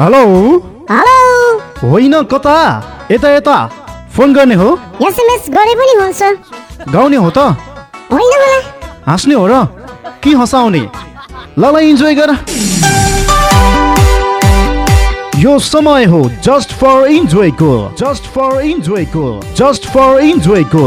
Hello? Hello? होइन कता? यता यता। फोन गर्ने हो? एसएमएस गरे पनि हुन्छ। गाउने हो त? होइन होला। हाँस्ने हो र? कि हँसाउने? ल ल इन्जोय गर। यो समय हो जस्ट फर इन्जोयको जस्ट फर इन्जोयको जस्ट फर इन्जोयको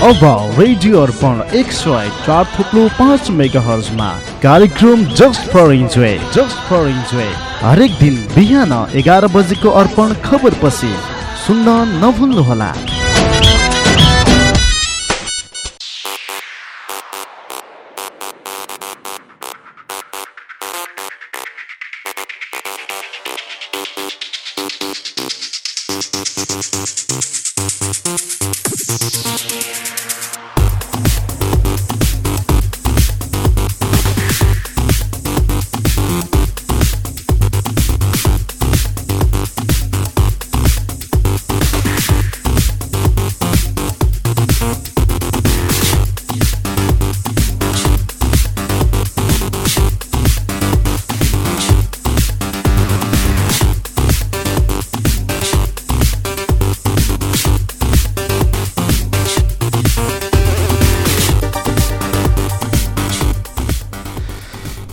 अब रेडियो अर्पण एक सय चार थुप्लो पाँच मेगा हर्जमा कार्यक्रम just for enjoy just for enjoy. हरेक दिन बिहान एघार बजेको अर्पण खबर पछि सुन्न नभुल्नुहोला।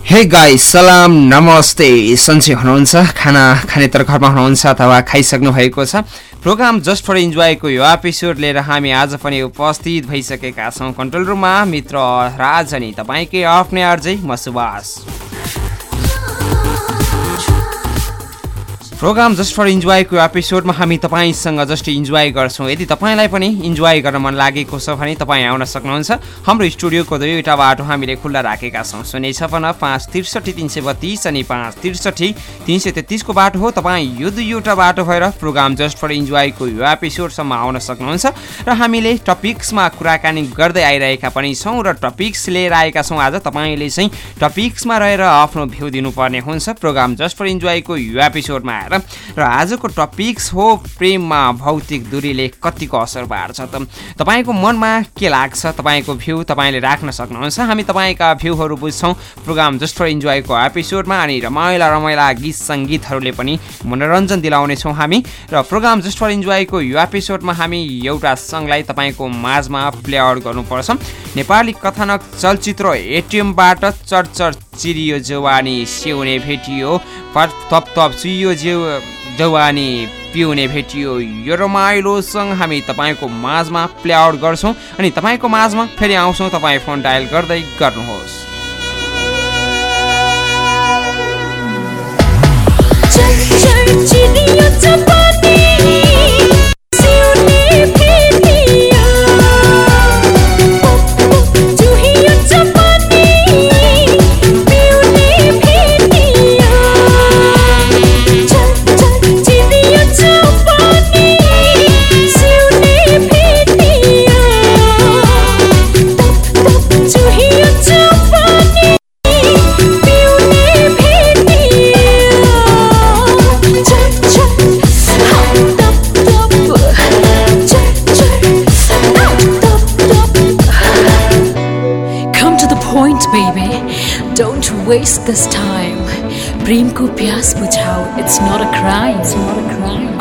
हे गाई सलाम नमस्ते सन्चै हुनुहुन्छ? खाना खाने तर घरमा हुनुहुन्छ अथवा खाइसक्नु भएको छ? प्रोग्राम जस्ट फर इन्जोयको यो एपिसोड लिएर हामी आज पनि उपस्थित भइसकेका छौँ। कन्ट्रोल रुममा मित्र राज अनि तपाईँकै आफ्नै अर्जै म सुभाष। प्रोग्राम जस्ट फर इन्जोयको एपिसोडमा हामी तपाईँसँग जस्ट इन्जोय गर्छौँ। यदि तपाईँलाई पनि इन्जोय गर्न मन लागेको छ भने तपाईँ आउन सक्नुहुन्छ। हाम्रो स्टुडियोको दुईवटा बाटो हामीले खुल्ला राखेका छौँ। शून्य छपन्न पाँच त्रिसठी तिन सय बत्तिस अनि पाँच त्रिसठी तिन सय तेत्तिसको बाटो हो। तपाईँ यो दुईवटा बाटो भएर प्रोग्राम जस्ट फर इन्जोयको यो एपिसोडसम्म आउन सक्नुहुन्छ। र हामीले टपिक्समा कुराकानी गर्दै आइरहेका पनि छौँ र टपिक्स लिएर आएका छौँ। आज तपाईँले चाहिँ टपिक्समा रहेर आफ्नो भ्यू दिनुपर्ने हुन्छ। प्रोग्राम जस्ट फर इन्जोयको यो एपिसोडमा र आजको टपिक्स हो प्रेममा भौतिक दूरीले कतिको असर पार्छ त। तपाईँको मनमा के लाग्छ? तपाईँको भ्यू तपाईँले राख्न सक्नुहुन्छ। हामी तपाईँका भ्यूहरू बुझ्छौँ। प्रोग्राम फर इन्जोयको एपिसोडमा अनि रमाइला रमाइला गीत सङ्गीतहरूले पनि मनोरञ्जन दिलाउनेछौँ हामी। र प्रोग्राम जस्ट फर इन्जोयको यो एपिसोडमा हामी एउटा सङ्गलाई तपाईँको माझमा प्ले आउट गर्नुपर्छ। नेपाली कथानक चलचित्र एटिएमबाट चर्चर चिरियो जवानी सिउने भेटियो। तप तप चुइयो जेउ जवानी पिउने भेटियो। यो रमाइलो सङ्ग हामी तपाईँको माझमा प्ले आउट गर्छौँ अनि तपाईँको माझमा फेरि आउँछौँ। तपाईँ फोन डायल गर्दै गर्नुहोस्। Come waste this time. प्रेम को प्यास बुझाओ It's not a crime. It's not a crime.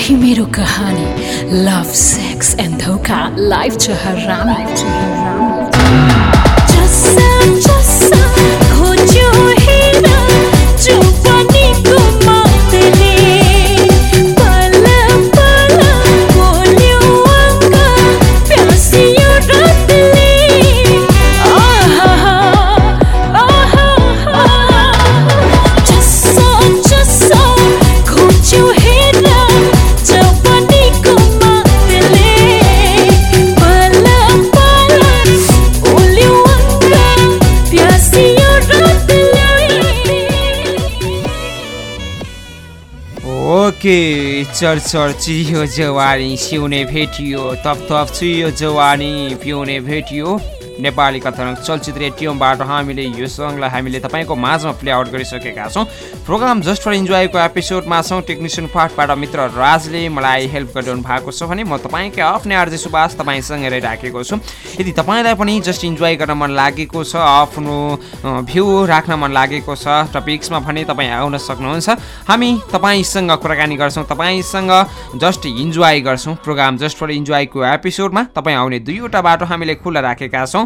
यही मेरो कहानी love, sex and धोखा life छ हरामी जसा जसा ओके चरचर चियो जवानी सिउने भेटियो तप तप चुयो जवानी पिउने भेटियो। नेपाली कथन चलचित्र एटिएमबाट हामीले यो सङ्गलाई हामीले तपाईँको माझमा प्ले आउट गरिसकेका छौँ। प्रोग्राम जस्ट फर इन्जोयको एपिसोडमा छौँ। टेक्निसियन पार्टबाट मित्र राजले मलाई हेल्प गरिरहनु भएको छ भने म तपाईँकै आफ्नै आर्जे सुभाष तपाईँसँग रहिराखेको छु। यदि तपाईँलाई पनि जस्ट इन्जोय गर्न मन लागेको छ आफ्नो भ्यू राख्न मन लागेको छ टपिक्समा भने तपाईँ आउन सक्नुहुन्छ। हामी तपाईँसँग कुराकानी गर्छौँ। तपाईँसँग जस्ट इन्जोय गर्छौँ। प्रोग्राम जस्ट फर इन्जोयको एपिसोडमा तपाईँ आउने दुईवटा बाटो हामीले खुल्ला राखेका छौँ।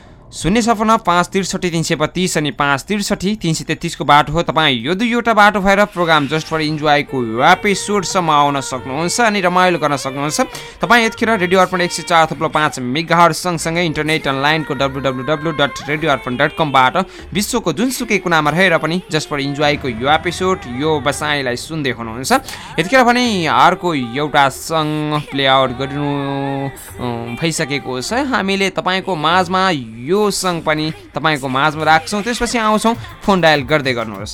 शून्य सपन्न पाँच त्रिसठी तिन सय बत्तिस अनि पाँच त्रिसठी तिन सय तेत्तिसको बाटो हो। तपाईँ यो दुईवटा बाटो भएर प्रोग्राम जस्ट फर इन्जोयको एपिसोडसम्म आउन सक्नुहुन्छ अनि रमाइलो गर्न सक्नुहुन्छ। तपाईँ यतिखेर रेडियो अर्पण एक सय चार थुप्रो पाँच मेगाहर सँगसँगै इन्टरनेट अनलाइनको W W W dot radio Arpan dot कमबाट विश्वको जुनसुकै कुनामा रहेर पनि जस्ट फर इन्जोयको यो एपिसोड यो बसाइलाई सुन्दै हुनुहुन्छ। यतिखेर भने अर्को एउटा सङ्ग प्ले आउट गर्नु भइसकेको छ। हामीले तपाईँको माझमा यो सङ्ग पनि तपाईँको माझमा राख्छौँ। त्यसपछि आउँछौँ फोन डायल गर्दै गर्नुहोस्।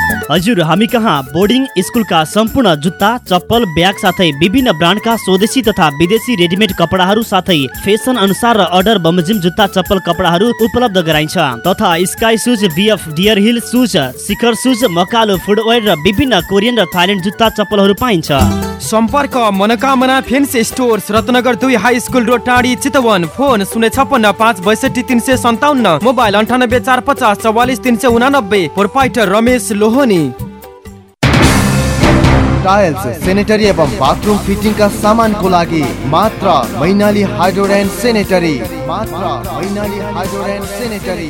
हजुर हामी कहाँ? बोर्डिङ स्कुलका सम्पूर्ण जुत्ता चप्पल ब्याग साथै विभिन्न ब्रान्डका स्वदेशी तथा विदेशी रेडिमेड कपडाहरू साथै फेसन अनुसार र अर्डर बमोजिम जुत्ता चप्पल कपडाहरू उपलब्ध गराइन्छ। तथा sky shoes BF deer hill shoes Shikhar shoes Makalu footwear र विभिन्न कोरियन र थाइल्यान्ड जुत्ता चप्पलहरू पाइन्छ। सम्पर्क मनोकामना फेन्स स्टोर्स रत्नगर दुई हाई स्कुल रोड टाढी चितवन फोन शून्य छप्पन्न पाँच बैसठी तिन सय सन्ताउन्न मोबाइल अन्ठानब्बे चार पचास चौवालिस तिन सय उनानब्बे proprietor Ramesh Lohani. Tiles sanitary एवं बाथरूम फिटिङका सामानको लागि मात्र मैनाली हाइड्रोड सेनेटरी। मात्र मैनाली हाइड्रोड सेनेटरी।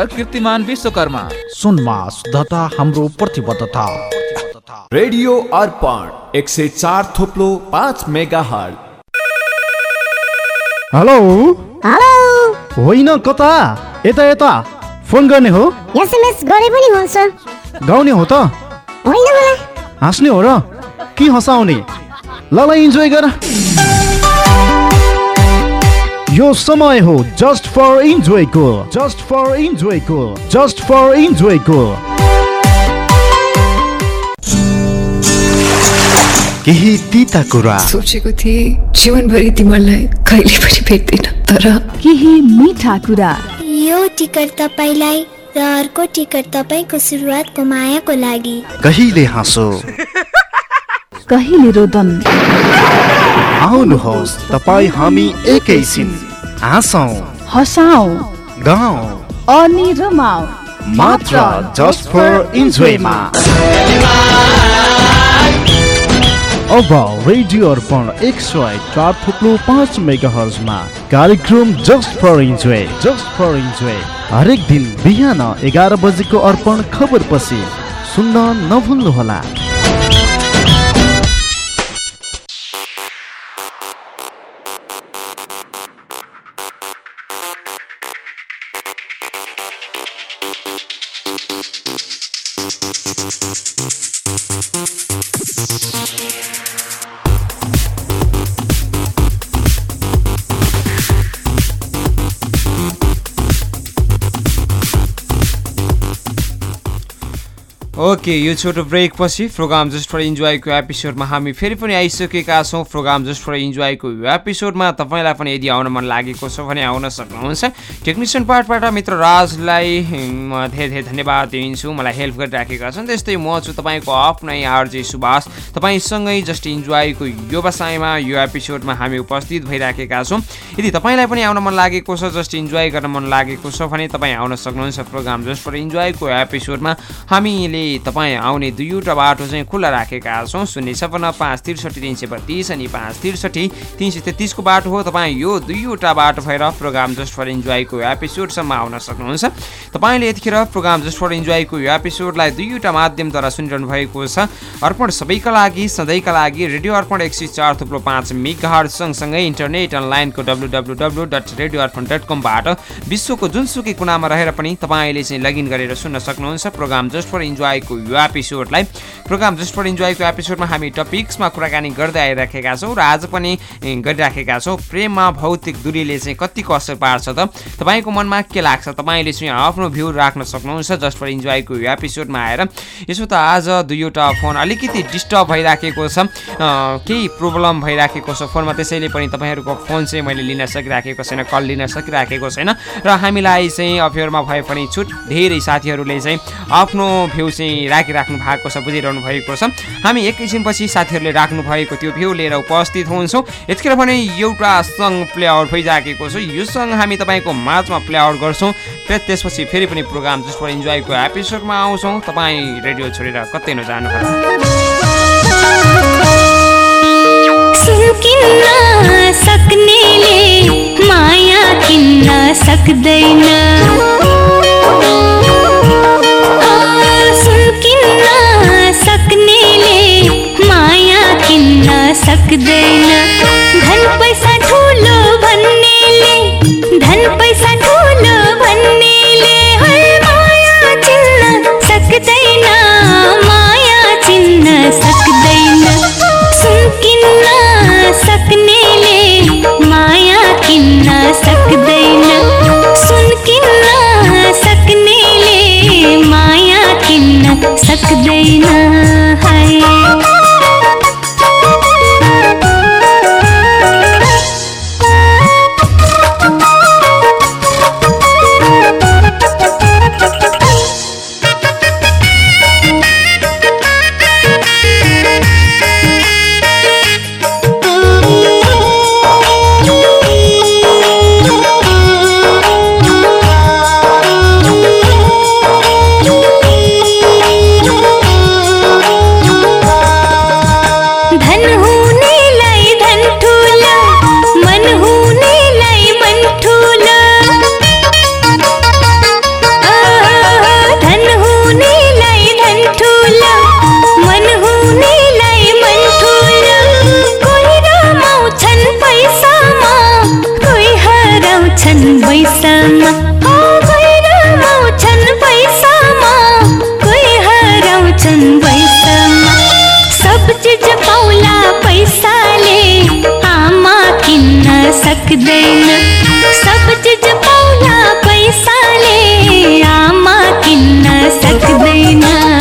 कीर्तिमान विश्वकर्मा। सुनमा शुद्धता हाम्रो प्रतिबद्धता। रेडियो अर्पण एक सय चार थोप्लो पाँच मेगा हल हेलो? हेलो? होइन कता? यता यता। फोन गर्ने हो? एसएमएस गरे पनि हुन्छ। गाउने हो त? होइन होला। हाँस्ने हो र? के हँसाउने? ल ल इन्जोय गर। यो समय हो जस्ट फर इन्जोयको जस्ट फर इन्जोयको जस्ट फर इन्जोयको केही तिता कुरा। सोचेको थिएँ जीवनभरि तिमीलाई कहिले पनि भेट्दिन तर केही मिठा कुरा। यो टिकट तपाईँलाई र अर्को टिकट तपाईँको सुरुवातको मायाको लागि। कहिले हाँसो? कहिले रोदन? आउनुहोस् तपाईँ हामी एकैछिन हाँसौँ। हसाउ। गाउँ। अनि रमाउ। मात्र जस्ट फर इन्जोयमा अब रेडियो अर्पण एक सय चार थुप्लो पाँच मेगा हर्जमा कार्यक्रम just for enjoy just for enjoy हरेक दिन बिहान एघार बजेको अर्पण खबर पछि सुन्न नभुल्नुहोला। ओके यो छोटो ब्रेक पछि प्रोग्राम जस्ट फर इन्जोयको एपिसोडमा हामी फेरि पनि आइसकेका छौँ। प्रोग्राम जस्ट फर इन्जोयको एपिसोडमा तपाईँलाई पनि यदि आउन मन लागेको छ भने आउन सक्नुहुन्छ। टेक्निसियन पार्टबाट मित्र राजलाई म धेरै धेरै धन्यवाद दिन्छु। मलाई हेल्प गरिराखेका छन्। त्यस्तै म छु तपाईँको आफ्नै आरजे सुभाष। तपाईँसँगै जस्ट इन्जोयको व्यवसायमा यो एपिसोडमा हामी उपस्थित भइराखेका छौँ। यदि तपाईँलाई पनि आउन मन लागेको छ जस्ट इन्जोय गर्न मन लागेको छ भने तपाईँ आउन सक्नुहुन्छ प्रोग्राम जस्ट फर इन्जोयको एपिसोडमा। हामीले तपाईँ आउने दुईवटा बाटो चाहिँ खुल्ला राखेका छौँ। शून्य छपन्न पाँच त्रिसठी तिन सय बत्तिस अनि पाँच त्रिसठी तिन सय तेत्तिसको बाटो हो। तपाईँ यो दुईवटा बाटो भएर प्रोग्राम जस्ट फर इन्जोयको एपिसोडसम्म आउन सक्नुहुन्छ। तपाईँले यतिखेर प्रोग्राम जस्ट फर इन्जोयको यो एपिसोडलाई दुईवटा माध्यमद्वारा सुनिरहनु भएको छ। अर्पण सबैका लागि सधैँका लागि रेडियो अर्पण एक सय चार थुप्रो पाँच मेगा सँगसँगै इन्टरनेट अनलाइनको W W W dot radio Arpan dot कमबाट विश्वको जुनसुकै कुनामा रहेर पनि तपाईँले चाहिँ लगइन गरेर सुन्न सक्नुहुन्छ। प्रोग्राम जस्ट फर इन्जोयको यो एपिसोडलाई। प्रोग्राम जस्ट फर इन्जोयको एपिसोडमा हामी टपिक्समा कुराकानी गर्दै आइराखेका छौँ र आज पनि गरिराखेका छौँ। प्रेममा भौतिक दूरीले चाहिँ कतिको असर पार्छ त? तपाईँको मनमा के लाग्छ? तपाईँले चाहिँ आफ्नो भ्यू राख्न सक्नुहुन्छ जस्ट फर इन्जोयको यो एपिसोडमा आएर। यसो त आज दुईवटा फोन अलिकति डिस्टर्ब भइराखेको छ। केही प्रब्लम भइराखेको छ फोनमा। त्यसैले पनि तपाईँहरूको फोन चाहिँ मैले लिन सकिराखेको छैन कल लिन सकिराखेको छैन। र हामीलाई चाहिँ अफेयरमा भए पनि छुट धेरै साथीहरूले चाहिँ आफ्नो भ्यू चाहिँ राखिराख्नु भएको छ बुझिरहनु भएको छ। हामी एकैछिनपछि साथीहरूले राख्नु भएको त्यो भ्यू लिएर उपस्थित हुन्छौँ। यतिखेर भने एउटा सङ्ग प्ले आउट भइसकेको छ। यो सङ्ग हामी तपाईँको माझमा प्ले आउट गर्छौँ त्यसपछि फेरि पनि प्रोग्राम जसको इन्जोयको एपिसोडमा आउँछौँ। तपाईँ रेडियो छोडेर कतै नजानु सक्नेले माया किन्न सक्दैन। किन्न सक्नेले माया किन्न सक्दैन धन पैसा ठुलो भन्नेले धन पैसा ठुलो भन्नेले माया चिन्न सक्दैन माया चिन्न हराउँछन् पैसामा सब चिज पाउला पैसाले आमा किन्न सक्दैन। सब चिज पाउला पैसाले आमा किन्न सक्दैन।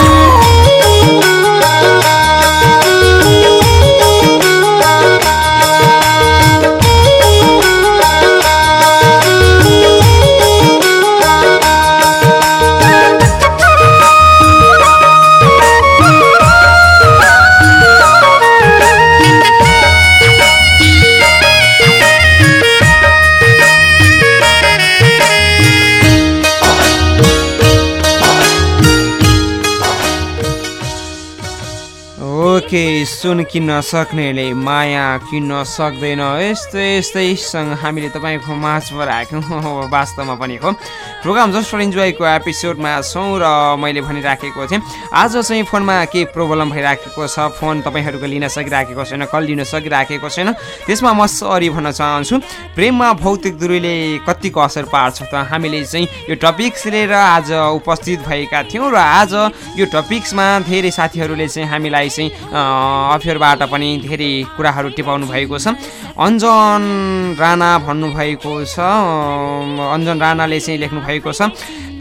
सुन किन्न सक्नेले माया किन्न सक्दैन? यस्तै यस्तैसँग हामीले तपाईँको माझमा राख्यौँ। वास्तवमा पनि हो। प्रोग्राम जस्ट फर इन्जोयको एपिसोडमा छौँ र मैले भनिराखेको थिएँ। आज चाहिँ फोनमा के प्रब्लम भइराखेको छ फोन तपाईँहरूको लिन सकिराखेको छैन कल लिन सकिराखेको छैन। त्यसमा म सरी भन्न चाहन्छु प्रेममा भौतिक दूरीले कतिको असर पार्छ त? हामीले चाहिँ यो टपिक्स लिएर आज उपस्थित भएका थियौँ र आज यो टपिक्समा धेरै साथीहरूले चाहिँ हामीलाई चाहिँ अफेयरबाट पनि धेरै कुराहरू टिपाउनु भएको छ। अञ्जन राणा भन्नुभएको छ। अञ्जन राणाले चाहिँ लेख्नु भएको छ।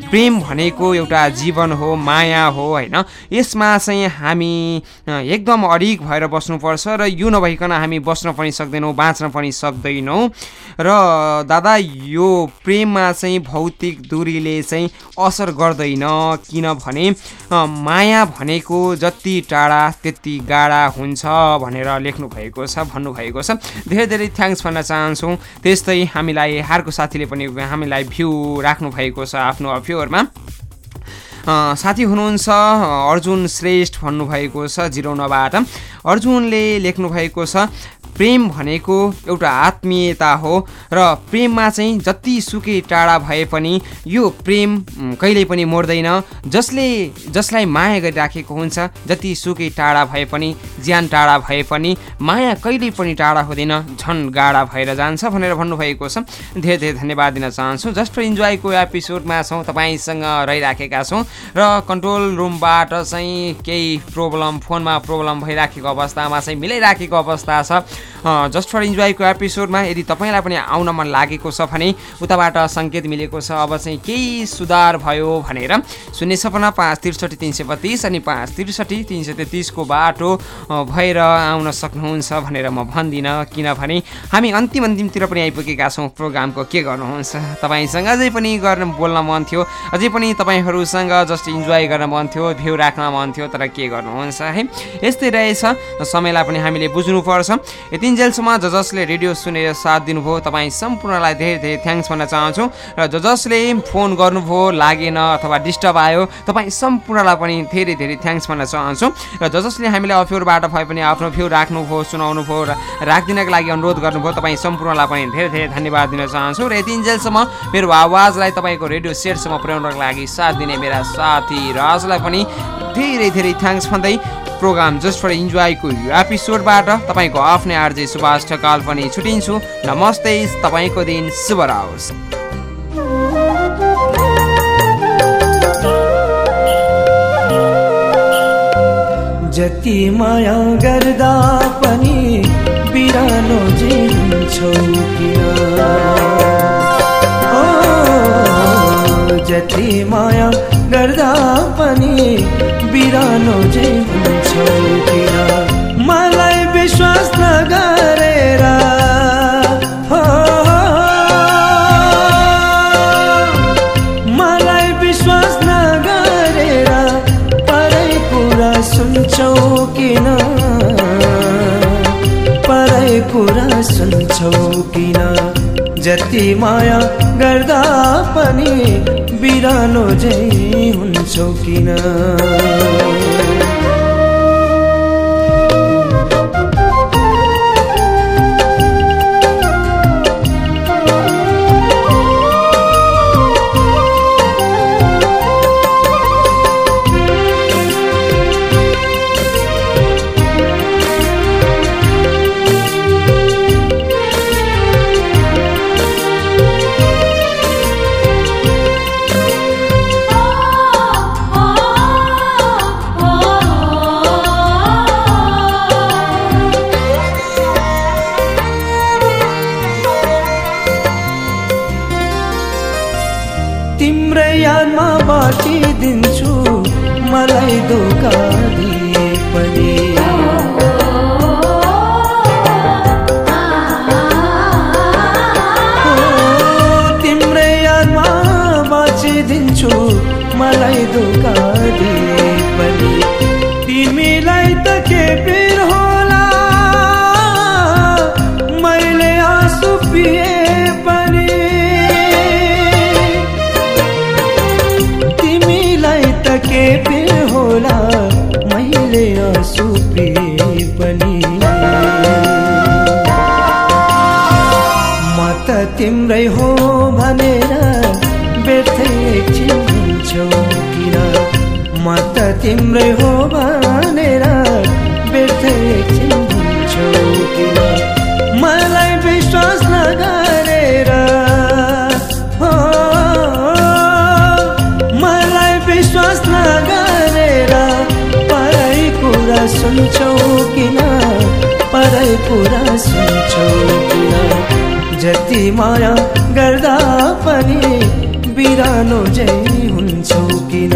प्रेम भनेको एउटा जीवन हो माया हो होइन? यसमा चाहिँ हामी एकदम अडिक भएर बस्नुपर्छ र यो नभइकन हामी बस्न पनि सक्दैनौँ बाँच्न पनि सक्दैनौँ। र दादा यो प्रेममा चाहिँ भौतिक दूरीले चाहिँ असर गर्दैन। किनभने माया भनेको जति टाढा त्यति गाढा हुन्छ भनेर लेख्नु भएको छ भन्नुभएको छ। धेरै धेरै थ्याङ्क्स भन्न चाहन्छौँ। त्यस्तै हामीलाई हारको साथीले पनि हामीलाई भ्यू राख्नु भएको छ आफ्नो अफ्योरमा अ, साथी हुनुहुन्छ अर्जुन श्रेष्ठ भन्नुभएको छ जिरोनबाट अर्जुनले लेख्नुभएको छ प्रेम भनेको एउटा आत्मीयता हो र प्रेममा चाहिँ जति सुकै टाढा भए पनि यो प्रेम कहिल्यै पनि मर्दैन। जसले जसलाई माया गरिराखेको हुन्छ जति सुकै टाढा भए पनि ज्यान टाढा भए पनि माया कहिल्यै पनि टाढा हुँदैन झन् गाढा भएर जान्छ भनेर भन्नुभएको छ। धेरै धेरै धन्यवाद दिन चाहन्छु। जस्ट फर इन्जोयको एपिसोडमा छौँ तपाईँसँग रहिराखेका छौँ र कन्ट्रोल रुमबाट चाहिँ केही प्रोब्लम फोनमा प्रोब्लम भइराखेको अवस्थामा चाहिँ मिलाइराखेको अवस्था छ। जस्ट फर इन्जोयको एपिसोडमा यदि तपाईँलाई पनि आउन मन लागेको छ भने उताबाट सङ्केत मिलेको छ अब चाहिँ केही सुधार भयो भनेर शून्य सपना पाँच त्रिसठी तिन सय बत्तिस अनि पाँच त्रिसठी तिन सय तेत्तिसको बाटो भएर आउन सक्नुहुन्छ भनेर म भन्दिनँ। किनभने हामी अन्तिम अन्तिमतिर पनि आइपुगेका छौँ। प्रोग्रामको के गर्नुहुन्छ? तपाईँसँग अझै पनि गर्न बोल्न मन थियो। अझै पनि तपाईँहरूसँग जस्ट इन्जोय गर्न मन थियो। भ्यू राख्न मन थियो तर के गर्नुहुन्छ है? यस्तै रहेछ। समयलाई पनि हामीले बुझ्नुपर्छ। यतिन्जेलसम्म ज जसले रेडियो सुनेर साथ दिनुभयो। तपाईँ सम्पूर्णलाई धेरै धेरै थ्याङ्क्स भन्न चाहन्छु। र ज जसले फोन गर्नुभयो लागेन अथवा डिस्टर्ब आयो तपाईँ सम्पूर्णलाई पनि धेरै धेरै थ्याङ्क्स भन्न चाहन्छु। र ज जसले हामीलाई अफ्योरबाट भए पनि आफ्नो भ्यू राख्नुभयो सुनाउनु भयो र राखिदिनको लागि अनुरोध गर्नुभयो। तपाईँ सम्पूर्णलाई पनि धेरै धेरै धन्यवाद दिन चाहन्छु। र यतिन्जेलसम्म मेरो आवाजलाई तपाईँको रेडियो सेटसम्म पुर्याउनको लागि साथ दिने मेरा साथी राजलाई पनि धेरै धेरै थ्याङ्क्स भन्दै प्रोग्राम जस्ट फर इन्जोयको यो एपिसोडबाट तपाईँको आफ्नै आरजे सुभाष ठकाल पनि छुटिन्छु। नमस्ते तपाईँको दिन शुभ रहोस्। जति माया गर्दा पनि बिरानो जिन्छौ जति माया गर्दा पनि बिरानो मलाई विश्वास नगरेर। मलाई विश्वास नगरेर। परै कुरा सुन्छौ किन? परै कुरा सुन्छौ किन? जति माया गर्दा पनि बिरानो झै हुन्छौ किन? बाँचिदिन्छु मलाई धोका तिम्रै हो भनेर मलाई विश्वास नगरेर हो, मलाई विश्वास नगरेर परै कुरा सुन्छौ किन परै कुरा सुन्छौ किन जति माया गर्दा पनि बिरानो जै हुन्छौ किन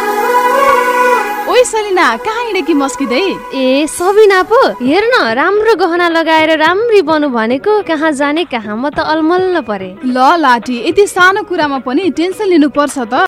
ओइ सलिना कहाँ हिँडेकी मस्किँदै? ए सबिना पो हेर न राम्रो गहना लगाएर राम्री बनु भनेको कहाँ जाने कहाँ म त अलमल्ल परे। ल लाटी यति सानो कुरामा पनि टेन्सन लिनु पर्छ त।